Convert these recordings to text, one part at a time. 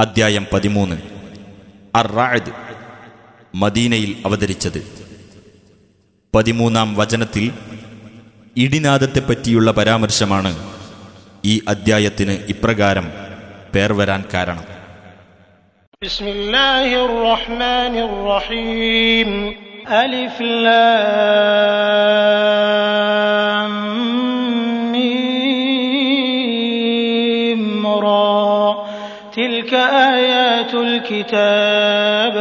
അധ്യായം പതിമൂന്ന്. അർ മദീനയിൽ അവതരിച്ചത്. പതിമൂന്നാം വചനത്തിൽ ഇടിനാദത്തെപ്പറ്റിയുള്ള പരാമർശമാണ് ഈ അദ്ധ്യായത്തിന് ഇപ്രകാരം പേർ വരാൻ കാരണം. അലിഫ് الكتاب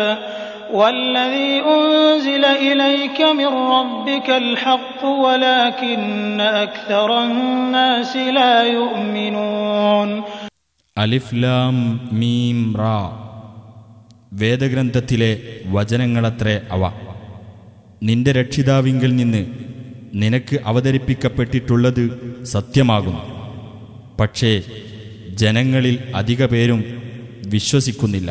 والذي أنزل إليك من ربك الحق ولكن أكثر الناس لا يؤمنون അലിഫ് ലാം മീം റാ വേദഗ്രന്ഥത്തിലെ വചനങ്ങളത്രേ അവ നിന്റെ രക്ഷിതാവിങ്കിൽ നിന്ന് നിനക്ക് അവതരിപ്പിക്കപ്പെട്ടിട്ടുള്ളത് സത്യമാകുന്നു പക്ഷേ ജനങ്ങളിൽ അധിക പേരും വിശ്വസിക്കുന്നില്ല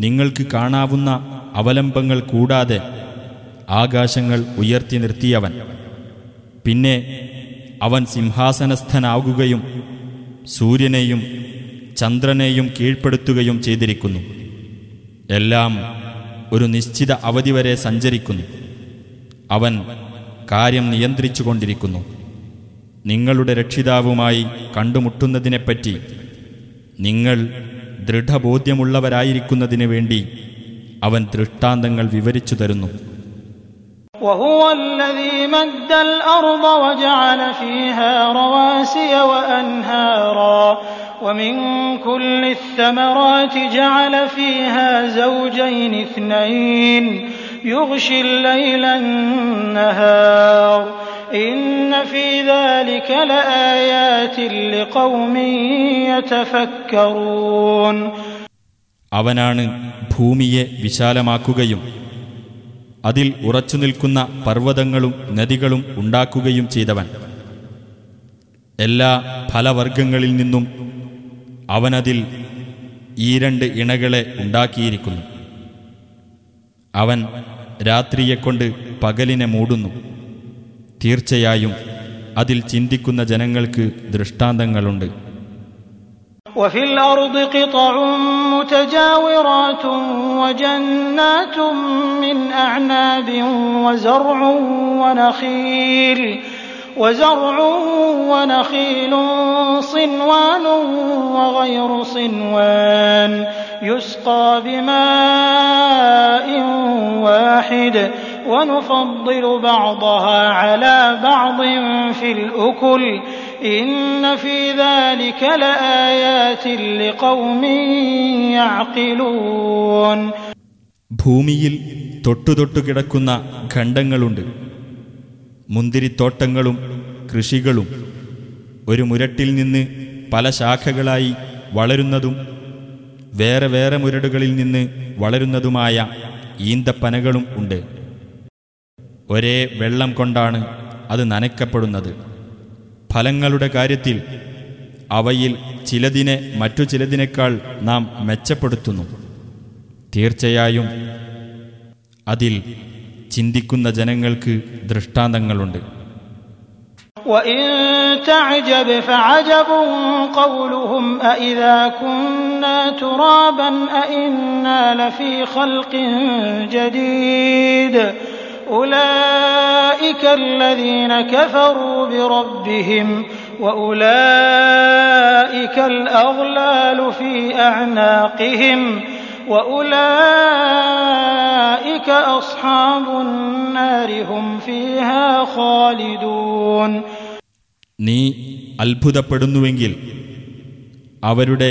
നിങ്ങൾക്ക് കാണാവുന്ന അവലംബങ്ങൾ കൂടാതെ ആകാശങ്ങൾ ഉയർത്തി നിർത്തിയവൻ. പിന്നെ അവൻ സിംഹാസനസ്ഥനാകുകയും സൂര്യനെയും ചന്ദ്രനെയും കീഴ്പ്പെടുത്തുകയും ചെയ്തിരിക്കുന്നു. എല്ലാം ഒരു നിശ്ചിത അവധി വരെ സഞ്ചരിക്കുന്നു. അവൻ കാര്യം നിയന്ത്രിച്ചുകൊണ്ടിരിക്കുന്നു നിങ്ങളുടെ രക്ഷിതാവുമായി കണ്ടുമുട്ടുന്നതിനെപ്പറ്റി നിങ്ങൾ ദൃഢബോധ്യമുള്ളവരായിരിക്കുന്നതിനു വേണ്ടി അവൻ ദൃഷ്ടാന്തങ്ങൾ വിവരിച്ചു തരുന്നു وهو الذي مد الأرض وجعل فيها رواسي وأنهارا ومن كل الثمرات جعل فيها زوجين اثنين يغشي الليل النهار إن في ذلك لآيات لقوم يتفكرون അവനാണ് ഭൂമിയെ വിശാലമാക്കുകയും അതിൽ ഉറച്ചു നിൽക്കുന്ന പർവ്വതങ്ങളും നദികളും ഉണ്ടാക്കുകയും ചെയ്തവൻ എല്ലാ ഫലവർഗങ്ങളിൽ നിന്നും അവനതിൽ ഈ രണ്ട് ഇണകളെ ഉണ്ടാക്കിയിരിക്കുന്നു അവൻ രാത്രിയെക്കൊണ്ട് പകലിനെ മൂടുന്നു തീർച്ചയായും അതിൽ ചിന്തിക്കുന്ന ജനങ്ങൾക്ക് ദൃഷ്ടാന്തങ്ങളുണ്ട് وفي الأرض قطع متجاورات وجنات من أعناب وزرع ونخيل وزرع ونخيل صنوان وغير صنوان يسقى بماء واحد ونفضل بعضها على بعض في الأكل إن في ذلك لآيات لقوم يعقلون ഭൂമിയിൽ തൊട്ടുതൊട്ടു കിടക്കുന്ന ഖണ്ഡങ്ങളുണ്ട് മുന്തിരിത്തോട്ടങ്ങളും കൃഷികളും ഒരു മുരട്ടിൽ നിന്ന് പല ശാഖകളായി വളരുന്നതും വേറെ വേറെ മുരടുകളിൽ നിന്ന് വളരുന്നതുമായ ഈന്തപ്പനകളും ഉണ്ട് ഒരേ വെള്ളം കൊണ്ടാണ് അത് നനയ്ക്കപ്പെടുന്നത്. ഫലങ്ങളുടെ കാര്യത്തിൽ അവയിൽ ചിലതിനെ മറ്റു ചിലതിനേക്കാൾ നാം മെച്ചപ്പെടുത്തുന്നു. തീർച്ചയായും അതിൽ ചിന്തിക്കുന്ന ജനങ്ങൾക്ക് ദൃഷ്ടാന്തങ്ങളുണ്ട്. وإن تعجب فعجب قولهم أإذا كنا ترابا أإنا لفي خلق جديد أولئك الذين كفروا بربهم وأولئك الأغلال في أعناقهم وأولئك أصحاب النار هم فيها خالدون നീ അത്ഭുതപ്പെടുന്നുവെങ്കിൽ അവരുടെ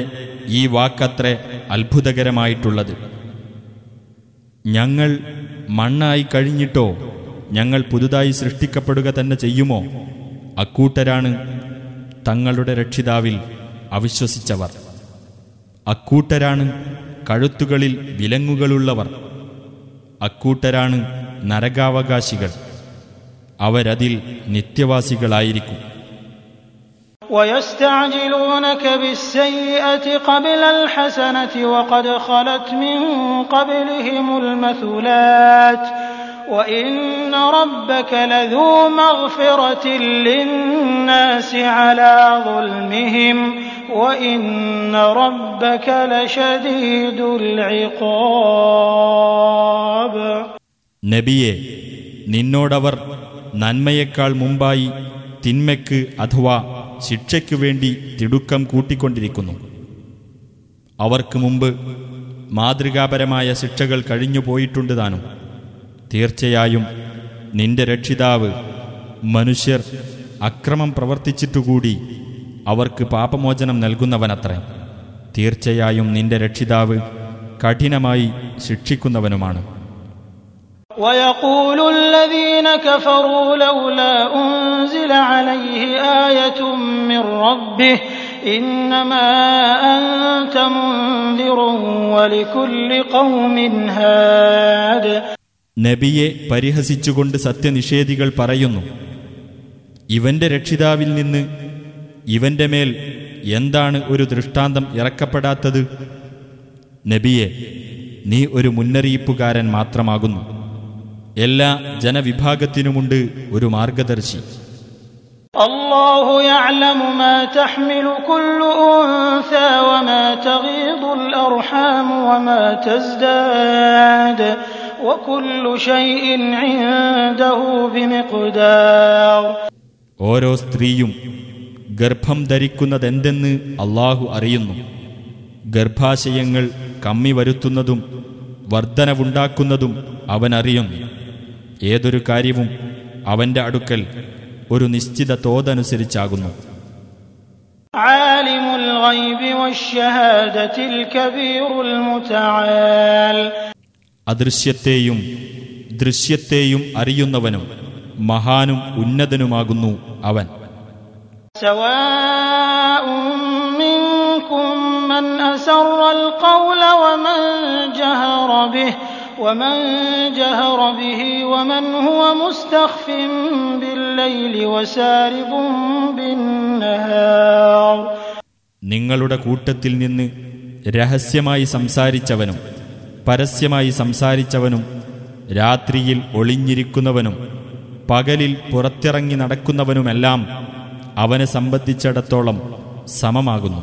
ഈ വാക്കത്രേ അത്ഭുതകരമായിട്ടുള്ളത് ഞങ്ങൾ മണ്ണായി കഴിഞ്ഞിട്ടോ? ഞങ്ങൾ പുതുതായി സൃഷ്ടിക്കപ്പെടുക തന്നെ ചെയ്യുമോ? അക്കൂട്ടരാണ് തങ്ങളുടെ രക്ഷിതാവിൽ അവിശ്വസിച്ചവർ. അക്കൂട്ടരാണ് കഴുത്തുകളിൽ വിലങ്ങുകളുള്ളവർ. അക്കൂട്ടരാണ് നരകാവകാശികൾ. അവരതിൽ നിത്യവാസികളായിരിക്കും. ويستعجلونك بالسيئة قبل الحسنة وقد خلت من قبلهم المثلات وإن ربك لذو مغفرة للناس على ظلمهم وإن ربك لشديد العقاب നബിയെ നിന്നോടവർ നന്മയേക്കാൾ മുമ്പായി തിന്മയ്ക്ക് അഥവാ ശിക്ഷയ്ക്കു വേണ്ടി തിടുക്കം കൂട്ടിക്കൊണ്ടിരിക്കുന്നു. അവർക്ക് മുമ്പ് മാതൃകാപരമായ ശിക്ഷകൾ കഴിഞ്ഞു പോയിട്ടുണ്ട് താനും. തീർച്ചയായും നിന്റെ രക്ഷിതാവ് മനുഷ്യർ അക്രമം പ്രവർത്തിച്ചിട്ടുകൂടി അവർക്ക് പാപമോചനം നൽകുന്നവനത്രേ. തീർച്ചയായും നിന്റെ രക്ഷിതാവ് കഠിനമായി ശിക്ഷിക്കുന്നവനുമാണ്. ويقول الذين كفروا لولا أنزل عليه آية من ربه إنما أنت منذر ولكل قوم هاد നബിയെ പരിഹസിച്ചുകൊണ്ട് സത്യനിഷേധികൾ പറയുന്നു ഇവന്റെ രക്ഷിതാവിൽ നിന്ന് ഇവന്റെ മേൽ എന്താണ് ഒരു ദൃഷ്ടാന്തം ഇറക്കപ്പെടാത്തത് നബിയെ നീ ഒരു മുന്നറിയിപ്പുകാരൻ മാത്രമാകുന്നു എല്ലാ ജനവിഭാഗത്തിനുമുണ്ട് ഒരു മാർഗദർശി. ഓരോ സ്ത്രീയും ഗർഭം ധരിക്കുന്നതെന്തെന്ന് അള്ളാഹു അറിയുന്നു. ഗർഭാശയങ്ങൾ കമ്മി വരുത്തുന്നതും വർധനവുണ്ടാക്കുന്നതും അവനറിയുന്നു. ഏതൊരു കാര്യവും അവന്റെ അടുക്കൽ ഒരു നിശ്ചിത തോതനുസരിച്ചാകുന്നു عالم الغيب والشهادة الكبير المتعال അദൃശ്യത്തെയും ദൃശ്യത്തെയും അറിയുന്നവനും മഹാനും ഉന്നതനുമാകുന്നു അവൻ سواء منكم من أسر القول ومن جهر به ومن جهر به ومن هو مستخف بالليل وسارب بالنهار നിങ്ങളുടെ കൂട്ടത്തിൽ നിന്ന് രഹസ്യമായി സംസാരിച്ചവനും പരസ്യമായി സംസാരിച്ചവനും രാത്രിയിൽ ഒളിഞ്ഞിരിക്കുന്നവനും പകലിൽ പുറത്തിറങ്ങി നടക്കുന്നവനുമെല്ലാം അവനെ സംബന്ധിച്ചിടത്തോളം സമമാകുന്നു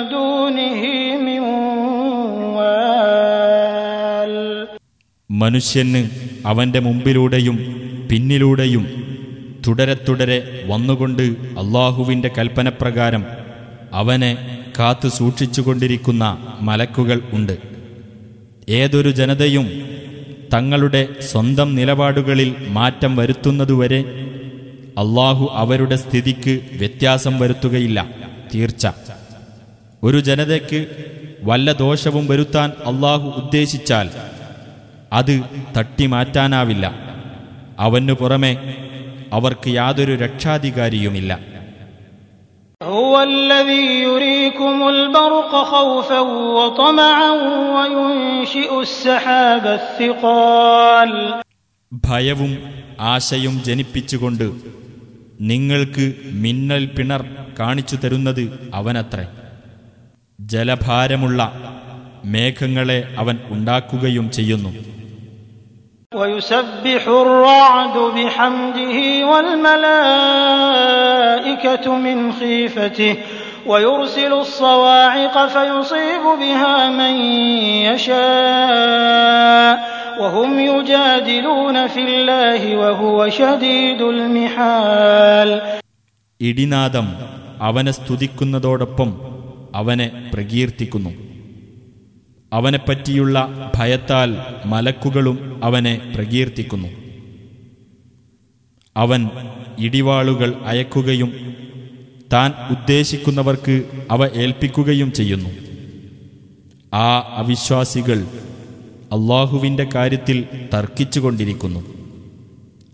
دونه من وال മനുഷ്യന് അവന്റെ മുമ്പിലൂടെയും പിന്നിലൂടെയും തുടരെ തുടരെ വന്നുകൊണ്ട് അള്ളാഹുവിന്റെ കൽപ്പനപ്രകാരം അവനെ കാത്തു സൂക്ഷിച്ചുകൊണ്ടിരിക്കുന്ന മലക്കുകൾ ഉണ്ട് ഏതൊരു ജനതയും തങ്ങളുടെ സ്വന്തം നിലപാടുകളിൽ മാറ്റം വരുത്തുന്നതുവരെ അള്ളാഹു അവരുടെ സ്ഥിതിക്ക് വ്യത്യാസം വരുത്തുകയില്ല തീർച്ച ഒരു ജനതയ്ക്ക് വല്ല ദോഷവും വരുത്താൻ അള്ളാഹു ഉദ്ദേശിച്ചാൽ അത് തട്ടിമാറ്റാനാവില്ല. അവനു പുറമെ അവർക്ക് യാതൊരു രക്ഷാധികാരിയുമില്ല. ഭയവും ആശയും ജനിപ്പിച്ചുകൊണ്ട് നിങ്ങൾക്ക് മിന്നൽ പിണർ കാണിച്ചു തരുന്നത് അവനത്രേ. ജലഭാരമുള്ള മേഘങ്ങളെ അവൻ ഉണ്ടാക്കുകയും ചെയ്യുന്നു ويسبح الرعد بحمده والملائكة من خيفته ويرسل الصواعق فيصيب بها من يشاء وهم يجادلون في الله وهو شديد المحال ഇടിനാദം അവനെ സ്തുതിക്കുന്നതോടൊപ്പം അവനെ പ്രകീർത്തിക്കുന്നു. അവനെപ്പറ്റിയുള്ള ഭയത്താൽ മലക്കുകളും അവനെ പ്രകീർത്തിക്കുന്നു. അവൻ ഇടിവാളുകൾ അയക്കുകയും താൻ ഉദ്ദേശിക്കുന്നവർക്ക് അവ ഏൽപ്പിക്കുകയും ചെയ്യുന്നു. ആ അവിശ്വാസികൾ അള്ളാഹുവിന്റെ കാര്യത്തിൽ തർക്കിച്ചുകൊണ്ടിരിക്കുന്നു.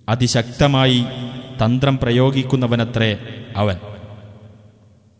അതിശക്തമായി തന്ത്രം പ്രയോഗിക്കുന്നവനത്രേ അവൻ.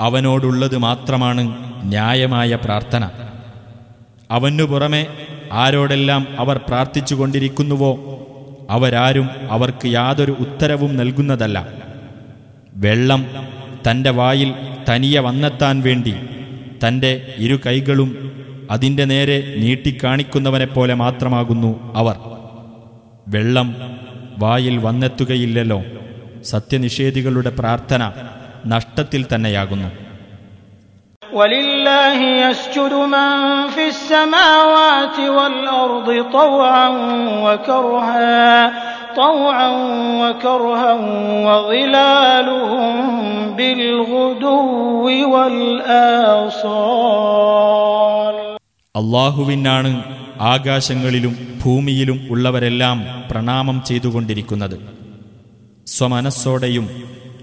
അവനോടുള്ളത് മാത്രമാണ് ന്യായമായ പ്രാർത്ഥന. അവനു പുറമെ ആരോടെല്ലാം അവർ പ്രാർത്ഥിച്ചുകൊണ്ടിരിക്കുന്നുവോ അവരാരും അവർക്ക് യാതൊരു ഉത്തരവും നൽകുന്നതല്ല. വെള്ളം തന്റെ വായിൽ തനിയെ വന്നെത്താൻ വേണ്ടി തന്റെ ഇരു കൈകളും അതിന്റെ നേരെ നീട്ടിക്കാണിക്കുന്നവനെപ്പോലെ മാത്രമാകുന്നു അവർ. വെള്ളം വായിൽ വന്നെത്തുകയില്ലല്ലോ. സത്യനിഷേധികളുടെ പ്രാർത്ഥന നഷ്ടത്തിൽ തന്നെയാകുന്നു. അള്ളാഹുവിനാണ് ആകാശങ്ങളിലും ഭൂമിയിലും ഉള്ളവരെല്ലാം പ്രണാമം ചെയ്തുകൊണ്ടിരിക്കുന്നത്. സ്വമനസ്സോടെയും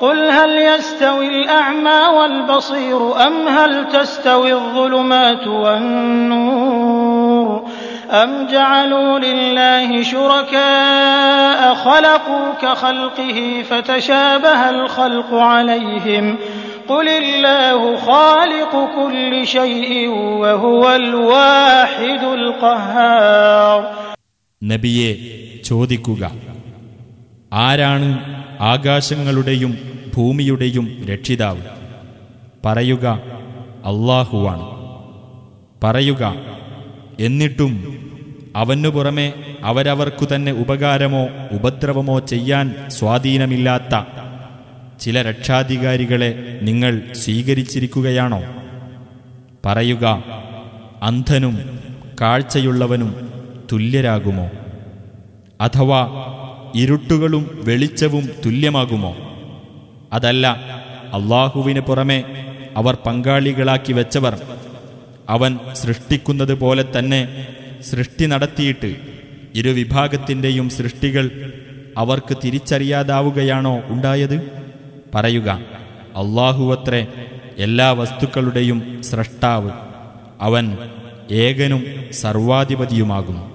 قل هل يستوي الأعمى والبصير أم هل تستوي الظلمات والنور أم جعلوا لله شركاء خلقوا كخلقه فتشابه الخلق عليهم قل الله خالق كل شيء وهو الواحد القهار നബിയെ ചോദിക്കുക ആരാണ് ആകാശങ്ങളുടെയും ഭൂമിയുടെയും രക്ഷിതാവ്. പറയുക അള്ളാഹുവാണ് പറയുക എന്നിട്ടും അവനു പുറമെ അവരവർക്കു തന്നെ ഉപകാരമോ ഉപദ്രവമോ ചെയ്യാൻ സ്വാധീനമില്ലാത്ത ചില രക്ഷാധികാരികളെ നിങ്ങൾ സ്വീകരിച്ചിരിക്കുകയാണോ? പറയുക അന്ധനും കാഴ്ചയുള്ളവനും തുല്യരാകുമോ? അഥവാ ഇരുട്ടുകളും വെളിച്ചവും തുല്യമാകുമോ? അതല്ല അള്ളാഹുവിന് പുറമെ അവർ പങ്കാളികളാക്കി വെച്ചവർ. അവൻ സൃഷ്ടിക്കുന്നത് പോലെ തന്നെ സൃഷ്ടി നടത്തിയിട്ട് ഇരുവിഭാഗത്തിന്റെയും സൃഷ്ടികൾ അവർക്ക് തിരിച്ചറിയാതാവുകയാണോ ഉണ്ടായത്? പറയുക അള്ളാഹുവത്രേ എല്ലാ വസ്തുക്കളുടെയും സ്രഷ്ടാവ് അവൻ ഏകനും സർവാധിപതിയുമാകുന്നു.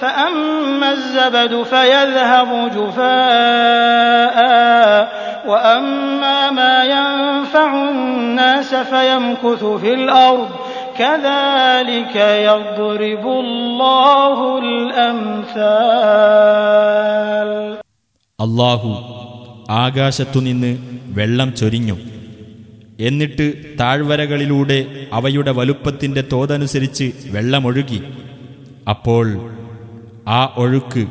فأما الزبد فيذهب جفاء وأما ما ينفع الناس فيمكث في الأرض كذلك يضرب الله الأمثال അള്ളാഹു ആകാശത്തുനിന്ന് വെള്ളം ചൊരിഞ്ഞു എന്നിട്ട് താഴ്വരകളിലൂടെ അവയുടെ വലുപ്പത്തിന്റെ തോതനുസരിച്ച് വെള്ളമൊഴുകി അപ്പോൾ ആ ഒഴുക്ക്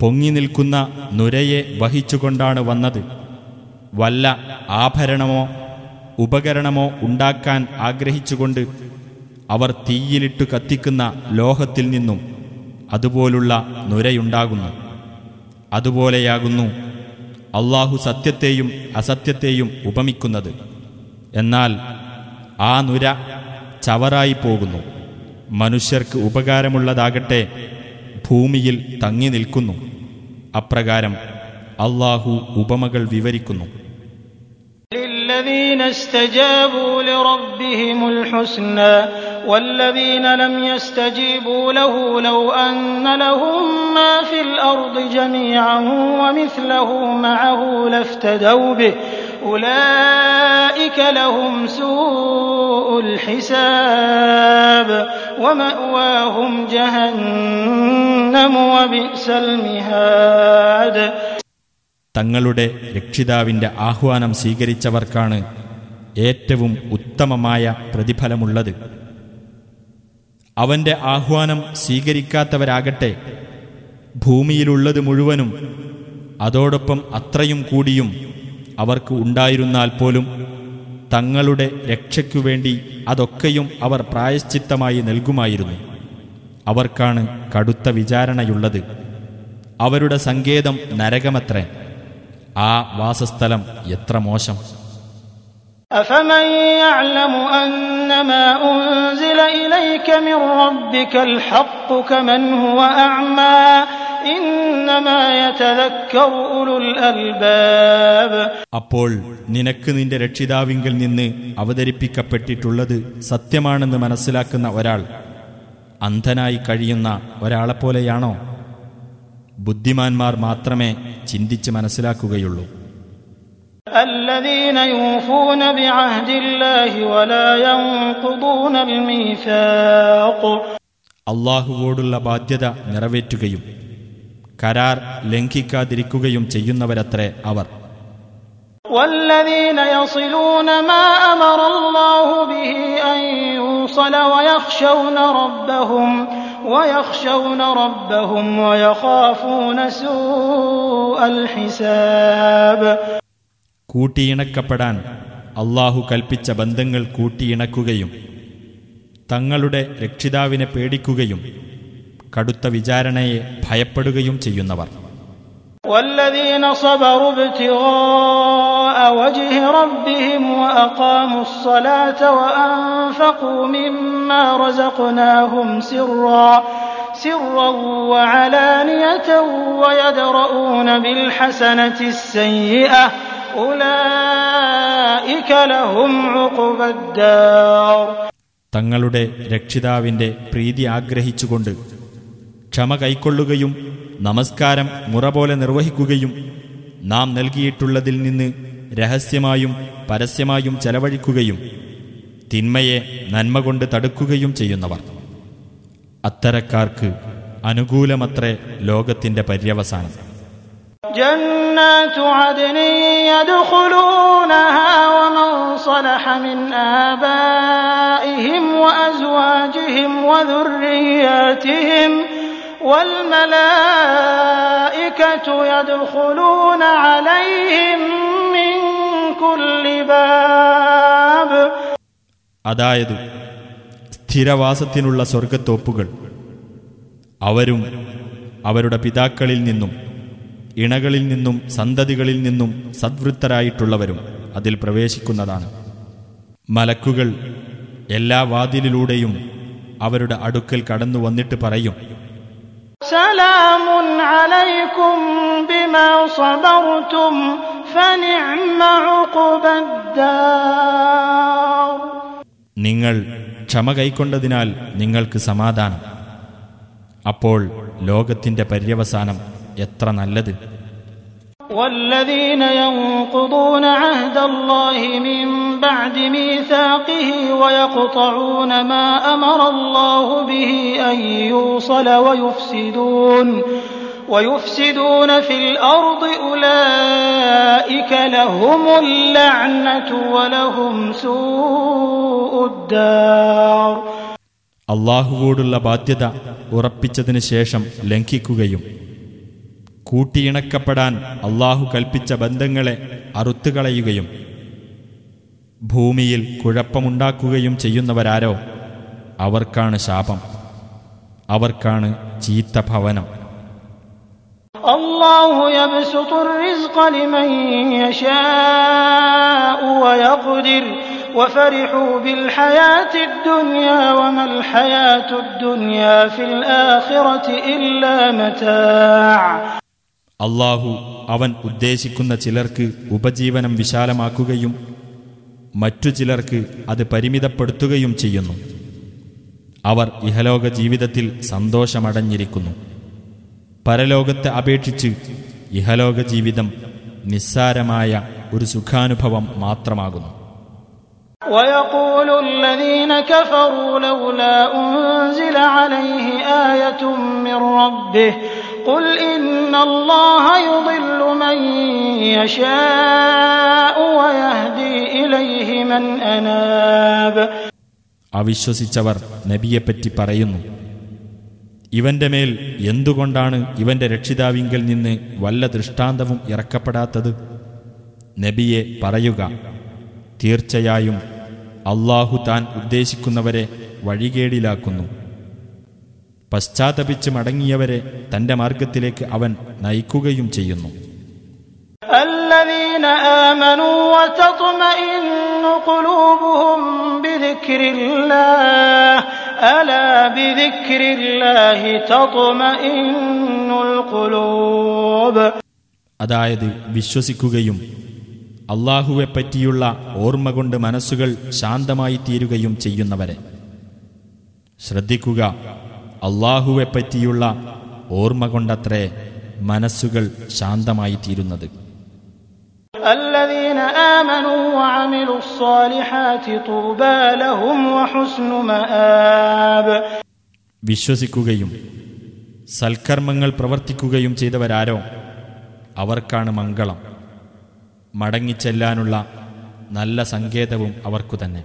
പൊങ്ങി നിൽക്കുന്ന നുരയെ വഹിച്ചുകൊണ്ടാണ് വന്നത്. വല്ല ആഭരണമോ ഉപകരണമോ ഉണ്ടാക്കാൻ ആഗ്രഹിച്ചുകൊണ്ട് അവർ തീയിലിട്ടു കത്തിക്കുന്ന ലോഹത്തിൽ നിന്നും അതുപോലുള്ള നുരയുണ്ടാകുന്നു. അതുപോലെയാകുന്നു അള്ളാഹു സത്യത്തെയും അസത്യത്തെയും ഉപമിക്കുന്നത്. എന്നാൽ ആ നുര ചവറായി പോകുന്നു. മനുഷ്യർക്ക് ഉപകാരമുള്ളതാകട്ടെ ഭൂമിയിൽ തങ്ങി നിൽക്കുന്നു അപ്രകാരം അള്ളാഹു ഉപമകൾ വിവരിക്കുന്നു للذين استجابوا لربهم الحسنى والذين لم يستجيبوا له لو أن لهم ما في الأرض جميعا ومثله معه لافتدوا به أولئك لهم سوء الحساب ومأواهم جهنم وبئس المهاد തങ്ങളുടെ രക്ഷിതാവിന്റെ ആഹ്വാനം സ്വീകരിച്ചവർക്കാണ് ഏറ്റവും ഉത്തമമായ പ്രതിഫലമുള്ളത് അവന്റെ ആഹ്വാനം സ്വീകരിക്കാത്തവരാകട്ടെ ഭൂമിയിലുള്ളത് മുഴുവനും അതോടൊപ്പം അത്രയും കൂടിയും അവർക്ക് ഉണ്ടായിരുന്നാൽ പോലും തങ്ങളുടെ രക്ഷയ്ക്കു വേണ്ടി അതൊക്കെയും അവർ പ്രായശ്ചിത്തമായി നൽകുമായിരുന്നു അവർക്കാണ് കടുത്ത വിചാരണയുള്ളത് അവരുടെ സങ്കേതം നരകമത്രേ ആ വാസസ്ഥലം എത്ര മോശം أفمن يعلم أنما أنزل إليك من ربك الحق كمن هو أعمى إنما يتذكر أولو الألباب അപ്പോൾ നിനക്ക് നിന്റെ രക്ഷിതാവിങ്കിൽ നിന്ന് അവതരിപ്പിക്കപ്പെട്ടിട്ടുള്ളത് സത്യമാണെന്ന് മനസ്സിലാക്കുന്ന ഒരാൾ അന്ധനായി കഴിയുന്ന ഒരാളെപ്പോലെയാണോ ബുദ്ധിമാന്മാർ മാത്രമേ ചിന്തിച്ച് മനസ്സിലാക്കുകയുള്ളൂ الذين يوفون بعهد الله ولا ينقضون الميثاق അള്ളാഹുവോടുള്ള ബാധ്യത നിറവേറ്റുകയും കരാർ ലംഘിക്കാതിരിക്കുകയും ചെയ്യുന്നവരത്രേ അവർ والذين يصلون ما أمر الله به أن يوصل ويخشون ربهم ويخشون ربهم ويخافون سوء الحساب കൂട്ടിയിണക്കപ്പെടാൻ അള്ളാഹു കൽപ്പിച്ച ബന്ധങ്ങൾ കൂട്ടിയിണക്കുകയും തങ്ങളുടെ രക്ഷിതാവിനെ പേടിക്കുകയും കടുത്ത വിചാരണയെ ഭയപ്പെടുകയും ചെയ്യുന്നവർ والذين صبروا ابتغاء وجه ربهم وأقاموا الصلاة وأنفقوا مما رزقناهم سرا سرا وعلانية ويدرؤون بالحسنة السيئة أولئك لهم عقبى الدار തങ്ങളുടെ രക്ഷിതാവിന്റെ പ്രീതി ആഗ്രഹിച്ചുകൊണ്ട് ക്ഷമ കൈക്കൊള്ളുകയും നമസ്കാരം മുറ പോലെ നിർവഹിക്കുകയും നാം നൽകിയിട്ടുള്ളതിൽ നിന്ന് രഹസ്യമായും പരസ്യമായും ചെലവഴിക്കുകയും തിന്മയെ നന്മ കൊണ്ട് തടുക്കുകയും ചെയ്യുന്നവർ അത്തരക്കാർക്ക് അനുകൂലമത്രേ ലോകത്തിന്റെ പര്യവസാനം جنات عدن يدخلونها ومن صلح من آبائهم وأزواجهم وذرياتهم والملائكة يدخلون عليهم من كل باب അതായത് സ്ഥിരവാസത്തിനുള്ള സ്വർഗത്തോപ്പുകൾ അവരും അവരുടെ പിതാക്കളിൽ നിന്നും ഇണകളിൽ നിന്നും സന്തതികളിൽ നിന്നും സദ്വൃത്തരായിട്ടുള്ളവരും അതിൽ പ്രവേശിക്കുന്നതാണ് മലക്കുകൾ എല്ലാ വാതിലിലൂടെയും അവരുടെ അടുക്കൽ കടന്നു വന്നിട്ട് പറയും سلام عليكم بما صبرتم فنعم عقبى الدار നിങ്ങൾ ക്ഷമ കൈക്കൊണ്ടതിനാൽ നിങ്ങൾക്ക് സമാധാനം അപ്പോൾ ലോകത്തിന്റെ പര്യവസാനം എത്ര നല്ലത് والذين ينقضون عهد الله من بعد ميثاقه ويقطعون ما امر الله به ان يوصل ويفسدون ويفسدون في الارض اولئك لهم اللعنه ولهم سوء الدار അള്ളാഹുവോടുള്ള ബാധ്യത ഉറപ്പിച്ചതിന് ശേഷം ലംഘിക്കുകയും കൂട്ടിയിണക്കപ്പെടാൻ അള്ളാഹു കൽപ്പിച്ച ബന്ധങ്ങളെ അറുത്തുകളയുകയും ഭൂമിയിൽ കുഴപ്പമുണ്ടാക്കുകയും ചെയ്യുന്നവരാരോ അവർക്കാണ് ശാപം അവർക്കാണ് ചീത്ത ഭവനം الله يبسط الرزق لمن يشاء ويقدر وفرحوا بالحياة الدنيا وما الحياة الدنيا في الآخرة إلا متاع അള്ളാഹു അവൻ ഉദ്ദേശിക്കുന്ന ചിലർക്ക് ഉപജീവനം വിശാലമാക്കുകയും മറ്റു ചിലർക്ക് അത് പരിമിതപ്പെടുത്തുകയും ചെയ്യുന്നു അവർ ഇഹലോക ജീവിതത്തിൽ സന്തോഷമടഞ്ഞിരിക്കുന്നു പരലോകത്തെ അപേക്ഷിച്ച് ഇഹലോക ജീവിതം നിസ്സാരമായ ഒരു സുഖാനുഭവം മാത്രമാകുന്നു ويقول الذين كفروا لولا أنزل عليه آية من ربه قل إن الله يضل من يشاء ويهدي إليه من أناب അവിശ്വസിച്ചവർ നബിയെപ്പറ്റി പറയുന്നു ഇവന്റെ മേൽ എന്തുകൊണ്ടാണ് ഇവന്റെ രക്ഷിതാവിങ്കൽ നിന്ന് വല്ല ദൃഷ്ടാന്തവും ഇറക്കപ്പെടാത്തത് നബിയെ പറയുക തീർച്ചയായും അള്ളാഹു താൻ ഉദ്ദേശിക്കുന്നവരെ വഴികേടിലാക്കുന്നു പശ്ചാത്തപിച്ച് മടങ്ങിയവരെ തന്റെ മാർഗത്തിലേക്ക് അവൻ നയിക്കുകയും ചെയ്യുന്നു. അതായത് വിശ്വസിക്കുകയും അള്ളാഹുവെപ്പറ്റിയുള്ള ഓർമ്മ കൊണ്ട് മനസ്സുകൾ ശാന്തമായി തീരുകയും ചെയ്യുന്നവരെ. ശ്രദ്ധിക്കുക അള്ളാഹുവെപ്പറ്റിയുള്ള ഓർമ്മ കൊണ്ടത്രേ മനസ്സുകൾ ശാന്തമായി തീരുന്നത് വിശ്വസിക്കുകയും സൽക്കർമ്മങ്ങൾ പ്രവർത്തിക്കുകയും ചെയ്തവരാരോ? അവർക്കാണ് മംഗളം. മടങ്ങിച്ചെല്ലാനുള്ള നല്ല സങ്കേതവും അവർക്കു തന്നെ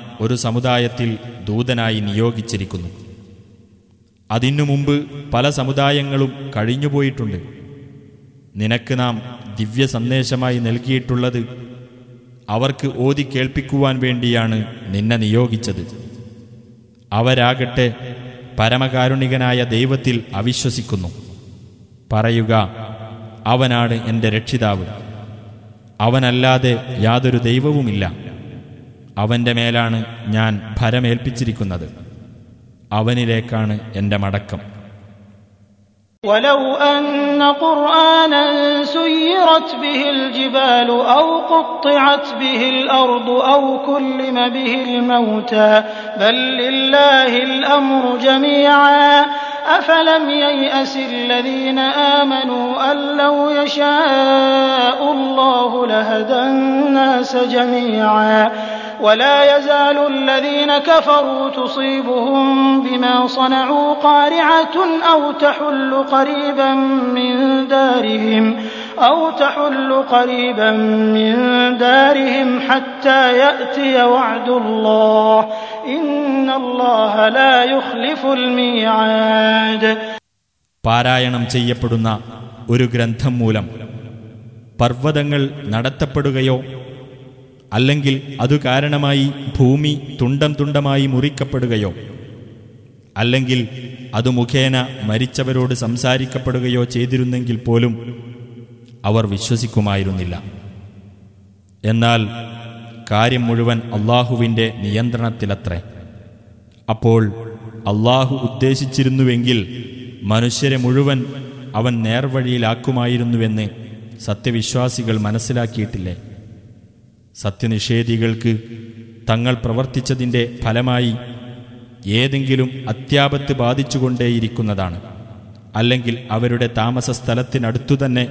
ഒരു സമുദായത്തിൽ ദൂതനായി നിയോഗിച്ചിരിക്കുന്നു. അതിനു മുമ്പ് പല സമുദായങ്ങളും കഴിഞ്ഞുപോയിട്ടുണ്ട്. നിനക്ക് നാം ദിവ്യ സന്ദേശമായി നൽകിയിട്ടുള്ളത് അവർക്ക് ഓതി കേൾപ്പിക്കുവാൻ വേണ്ടിയാണ് നിന്നെ നിയോഗിച്ചത്. അവരാകട്ടെ പരമകാരുണികനായ ദൈവത്തിൽ അവിശ്വസിക്കുന്നു. പറയുക അവനാണ് എന്റെ രക്ഷിതാവ്. അവനല്ലാതെ യാതൊരു ദൈവവുമില്ല. അവന്റെ മേലാണ് ഞാൻ ഭരമേൽപ്പിച്ചിരിക്കുന്നത് അവനിലേക്കാണ് എൻ്റെ മടക്കം ولو أن قرآنا سيرت به الجبال أو قطعت به الأرض أو كلم به الموتى بل لله الأمر جميعا أفلم ييأس الذين آمنوا أن لو يشاء الله لهدى الناس جميعا ولا يزال الذين كفروا تصيبهم بما صنعوا قارعة أو تحل قريبا من دارهم أو تحل قريبا من دارهم حتى يأتي وعد الله إن الله لا يخلف الميعاد പാരായണം ചെയ്യപ്പെടുന്ന ഒരു ഗ്രന്ഥം മൂലം പർവ്വതങ്ങൾ നടത്തപ്പെടുകയോ അല്ലെങ്കിൽ അതു കാരണമായി ഭൂമി തുണ്ടം തുണ്ടമായി മുറിക്കപ്പെടുകയോ അല്ലെങ്കിൽ അത് മുഖേന മരിച്ചവരോട് സംസാരിക്കപ്പെടുകയോ ചെയ്തിരുന്നെങ്കിൽ പോലും അവർ വിശ്വസിക്കുമായിരുന്നില്ല. എന്നാൽ കാര്യം മുഴുവൻ അള്ളാഹുവിന്റെ നിയന്ത്രണത്തിലത്രേ. അപ്പോൾ അള്ളാഹു ഉദ്ദേശിച്ചിരുന്നുവെങ്കിൽ മനുഷ്യരെ മുഴുവൻ അവൻ നേർവഴിയിലാക്കുമായിരുന്നുവെന്ന് സത്യവിശ്വാസികൾ മനസ്സിലാക്കിയിട്ടില്ലേ? സത്യനിഷേധികൾക്ക് തങ്ങൾ പ്രവർത്തിച്ചതിന്റെ ഫലമായി ഏതെങ്കിലും അത്യാപത്ത് ബാധിച്ചുകൊണ്ടേയിരിക്കുന്നതാണ്. അല്ലെങ്കിൽ അവരുടെ താമസ സ്ഥലത്തിനടുത്തു തന്നെ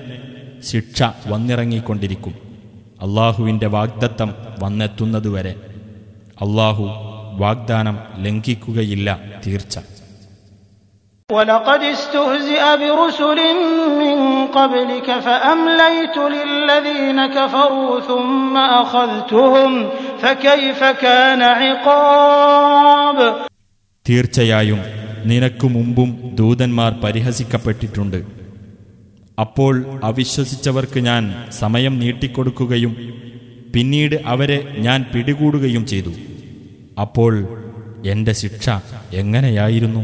ശിക്ഷ വന്നിറങ്ങിക്കൊണ്ടിരിക്കും. അള്ളാഹുവിന്റെ വാഗ്ദത്തം വന്നെത്തുന്നതുവരെ. അള്ളാഹു വാഗ്ദാനം ലംഘിക്കുകയില്ല തീർച്ച. ولقد استهزئ برسل من قبلك فأمليت للذين كفروا ثم أخذتهم فكيف كان عقاب തീർച്ചയായും നിനക്കു മുമ്പും ദൂതന്മാർ പരിഹസിക്കപ്പെട്ടിട്ടുണ്ട് അപ്പോൾ അവിശ്വസിച്ചവർക്ക് ഞാൻ സമയം നീട്ടിക്കൊടുക്കുകയും പിന്നീട് അവരെ ഞാൻ പിടികൂടുകയും ചെയ്തു അപ്പോൾ എന്റെ ശിക്ഷ എങ്ങനെയായിരുന്നു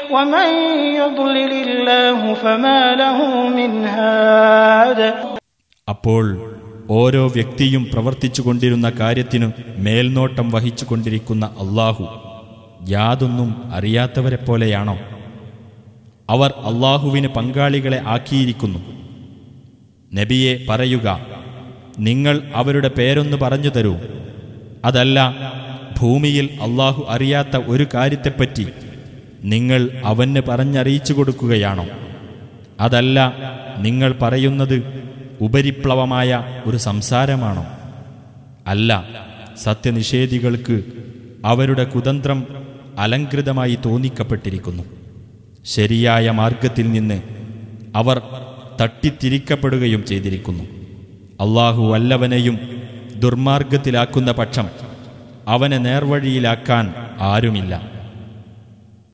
അപ്പോൾ ഓരോ വ്യക്തിയും പ്രവർത്തിച്ചു കൊണ്ടിരുന്ന കാര്യത്തിനു മേൽനോട്ടം വഹിച്ചു കൊണ്ടിരിക്കുന്ന അള്ളാഹു യാതൊന്നും അറിയാത്തവരെപ്പോലെയാണോ അവർ അള്ളാഹുവിന് പങ്കാളികളെ ആക്കിയിരിക്കുന്നു. നബിയെ പറയുക നിങ്ങൾ അവരുടെ പേരൊന്ന് പറഞ്ഞു തരൂ. അതല്ല ഭൂമിയിൽ അള്ളാഹു അറിയാത്ത ഒരു കാര്യത്തെപ്പറ്റി നിങ്ങൾ അവന് പറഞ്ഞറിയിച്ചു കൊടുക്കുകയാണോ? അതല്ല നിങ്ങൾ പറയുന്നത് ഉപരിപ്ലവമായ ഒരു സംസാരമാണോ? അല്ല സത്യനിഷേധികൾക്ക് അവരുടെ കുതന്ത്രം അലങ്കൃതമായി തോന്നിക്കപ്പെട്ടിരിക്കുന്നു. ശരിയായ മാർഗത്തിൽ നിന്ന് അവർ തട്ടിത്തിരിക്കപ്പെടുകയും ചെയ്തിരിക്കുന്നു. അള്ളാഹു വല്ലവനെയും ദുർമാർഗത്തിലാക്കുന്ന പക്ഷം അവനെ നേർവഴിയിലാക്കാൻ ആരുമില്ല.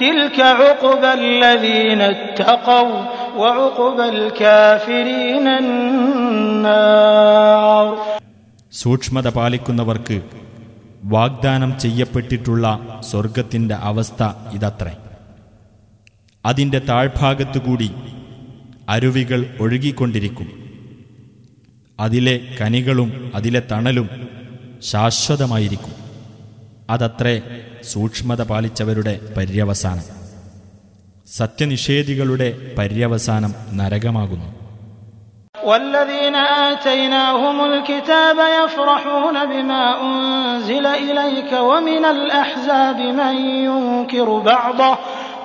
تلك عقبى الذين اتقوا وعقبى الكافرين النار സൂക്ഷ്മത പാലിക്കുന്നവർക്ക് വാഗ്ദാനം ചെയ്യപ്പെട്ടിട്ടുള്ള സ്വർഗത്തിന്റെ അവസ്ഥ ഇതത്രേ അതിന്റെ താഴ്ഭാഗത്തുകൂടി അരുവികൾ ഒഴുകിക്കൊണ്ടിരിക്കും അതിലെ കനികളും അതിലെ തണലും ശാശ്വതമായിരിക്കും അതത്രേ സൂക്ഷ്മത പാലിച്ചവരുടെ പര്യവസാനം സത്യനിഷേധികളുടെ പര്യവസാനം നരകമാകുന്നു والذين آتيناهم الكتاب يفرحون بما أنزل إليك ومن الأحزاب من ينكر بعضه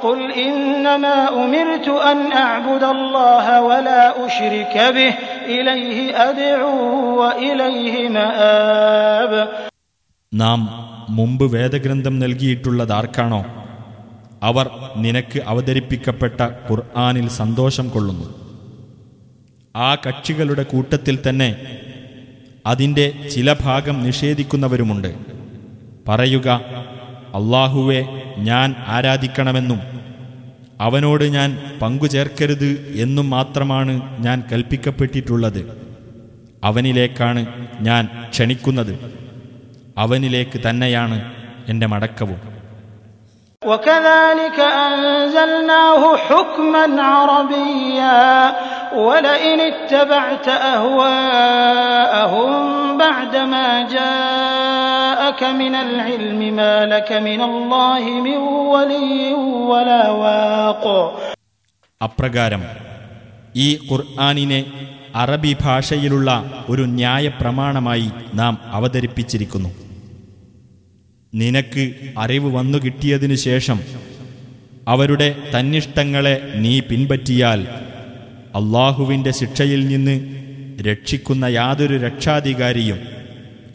قل إنما أمرت أن أعبد الله ولا أشرك به إليه أدعو وإليه مآب നാം മുമ്പ് വേദഗ്രന്ഥം നൽകിയിട്ടുള്ളതാർക്കാണോ അവർ നിനക്ക് അവതരിപ്പിക്കപ്പെട്ട ഖുർആാനിൽ സന്തോഷം കൊള്ളുന്നു. ആ കക്ഷികളുടെ കൂട്ടത്തിൽ തന്നെ അതിന്റെ ചില ഭാഗം നിഷേധിക്കുന്നവരുമുണ്ട്. പറയുക അള്ളാഹുവെ ഞാൻ ആരാധിക്കണമെന്നും അവനോട് ഞാൻ പങ്കുചേർക്കരുത് എന്നും മാത്രമാണ് ഞാൻ കൽപ്പിക്കപ്പെട്ടിട്ടുള്ളത്. അവനിലേക്കാണ് ഞാൻ ക്ഷണിക്കുന്നത്. അവനിലേക്ക് തന്നെയാണ് എൻ്റെ മടക്കവും وكذلك أنزلناه حكما عربيا ولئن اتبعت أهواءهم بعدما جاءك من العلم ما لك من الله من ولي ولا واق അപ്രകാരം ഈ ഖുർആാനിനെ അറബി ഭാഷയിലുള്ള ഒരു ന്യായപ്രമാണമായി നാം അവതരിപ്പിച്ചിരിക്കുന്നു. നിനക്ക് അറിവ് വന്നു കിട്ടിയതിനു ശേഷം അവരുടെ തന്നിഷ്ടങ്ങളെ നീ പിൻപറ്റിയാൽ അള്ളാഹുവിന്റെ ശിക്ഷയിൽ നിന്ന് രക്ഷിക്കുന്ന യാതൊരു രക്ഷാധികാരിയും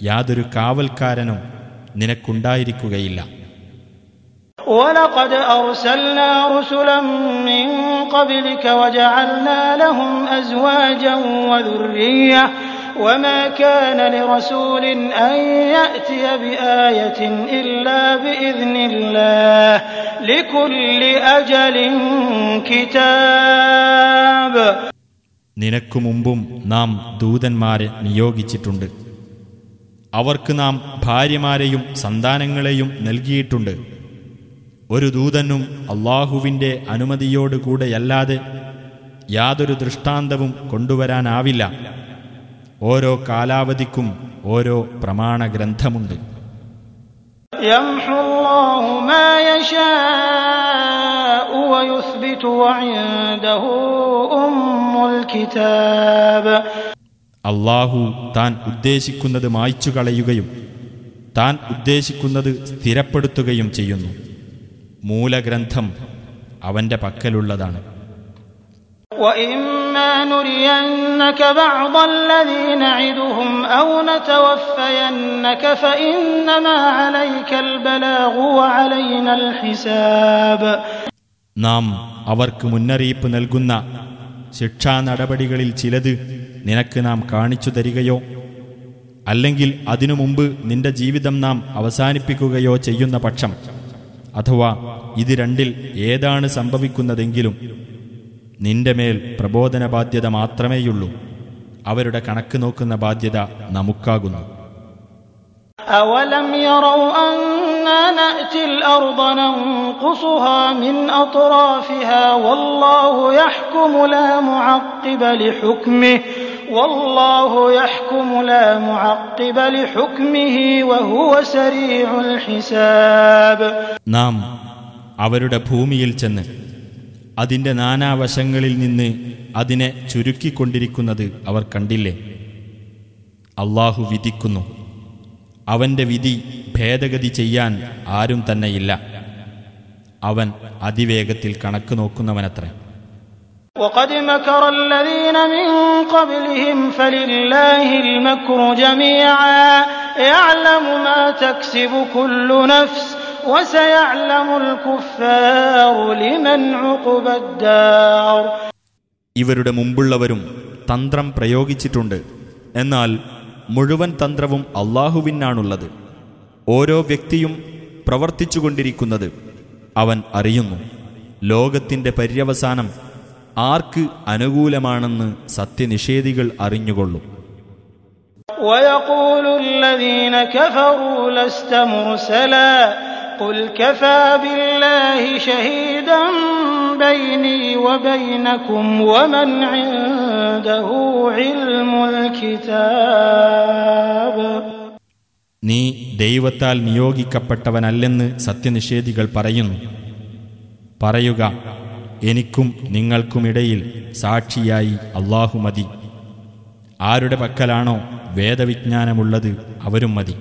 യാതൊരു കാവൽക്കാരനും നിനക്കുണ്ടായിരിക്കുകയില്ല. ولقد أرسلنا رسلا من قبلك وجعلنا لهم أزواجا وذرية وما كان لرسول أن يأتي بآية إلا بإذن الله لكل أجل كتاب നിനക്കു മുമ്പും നാം ദൂതന്മാരെ നിയോഗിച്ചിട്ടുണ്ട് അവർക്ക് നാം ഭാര്യമാരെയും സന്താനങ്ങളെയും നൽകിയിട്ടുണ്ട് ഒരു ദൂതനും അള്ളാഹുവിന്റെ അനുമതിയോടുകൂടെയല്ലാതെ യാതൊരു ദൃഷ്ടാന്തവും കൊണ്ടുവരാനാവില്ല. ഓരോ കാലാവധിക്കും ഓരോ പ്രമാണ ഗ്രന്ഥമുണ്ട് അള്ളാഹു താൻ ഉദ്ദേശിക്കുന്നത് മായ്ച്ചു കളയുകയും താൻ ഉദ്ദേശിക്കുന്നത് സ്ഥിരപ്പെടുത്തുകയും ചെയ്യുന്നു. മൂലഗ്രന്ഥം അവന്റെ പക്കലുള്ളതാണ്. നാം അവർക്ക് മുന്നറിയിപ്പ് നൽകുന്ന ശിക്ഷാ നടപടികളിൽ ചിലത് നിനക്ക് നാം കാണിച്ചു തരികയോ അല്ലെങ്കിൽ അതിനു മുമ്പ് നിന്റെ ജീവിതം നാം അവസാനിപ്പിക്കുകയോ ചെയ്യുന്ന പക്ഷം അഥവാ ഇത് രണ്ടിൽ ഏതാണ് സംഭവിക്കുന്നതെങ്കിലും നിന്റെ മേൽ പ്രബോധന ബാധ്യത മാത്രമേയുള്ളൂ അവരുടെ കണക്ക് നോക്കുന്ന ബാധ്യത നമുക്കാകുന്നു أولم يروا أنا نأتي الأرض ننقصها من أطرافها والله يحكم لا معقب لحكمه നാം അവരുടെ ഭൂമിയിൽ ചെന്ന് അതിന്റെ നാനാവശങ്ങളിൽ നിന്ന് അതിനെ ചുരുക്കിക്കൊണ്ടിരിക്കുന്നത് അവർ കണ്ടില്ലേ? അള്ളാഹു വിധിക്കുന്നു. അവന്റെ വിധി ഭേദഗതി ചെയ്യാൻ ആരും തന്നെയില്ല. അവൻ അതിവേഗത്തിൽ കണക്ക് നോക്കുന്നവനത്രേ. وقد مكر الذين من قبلهم فلله المكر جميعا يعلم ما تكسب كل نفس وسيعلم الكفار لمن عقب الدار ഇവരുടെ മുമ്പുള്ളവരും തന്ത്രം പ്രയോഗിച്ചിട്ടുണ്ട് എന്നാൽ മുഴുവൻ തന്ത്രവും അള്ളാഹുവിനാണുള്ളത് ഓരോ വ്യക്തിയും പ്രവർത്തിച്ചുകൊണ്ടിരിക്കുന്നത് അവൻ അറിയുന്നു ലോകത്തിന്റെ പര്യവസാനം ആർക്ക് അനുകൂലമാണെന്ന് സത്യനിഷേധികൾ അറിഞ്ഞുകൊള്ളും. നീ ദൈവത്താൽ നിയോഗിക്കപ്പെട്ടവനല്ലെന്ന് സത്യനിഷേധികൾ പറയുന്നു. പറയുക എനിക്കും നിങ്ങൾക്കുമിടയിൽ സാക്ഷിയായി അള്ളാഹു മതി. ആരുടെ പക്കലാണോ വേദവിജ്ഞാനമുള്ളത് അവരും മതി.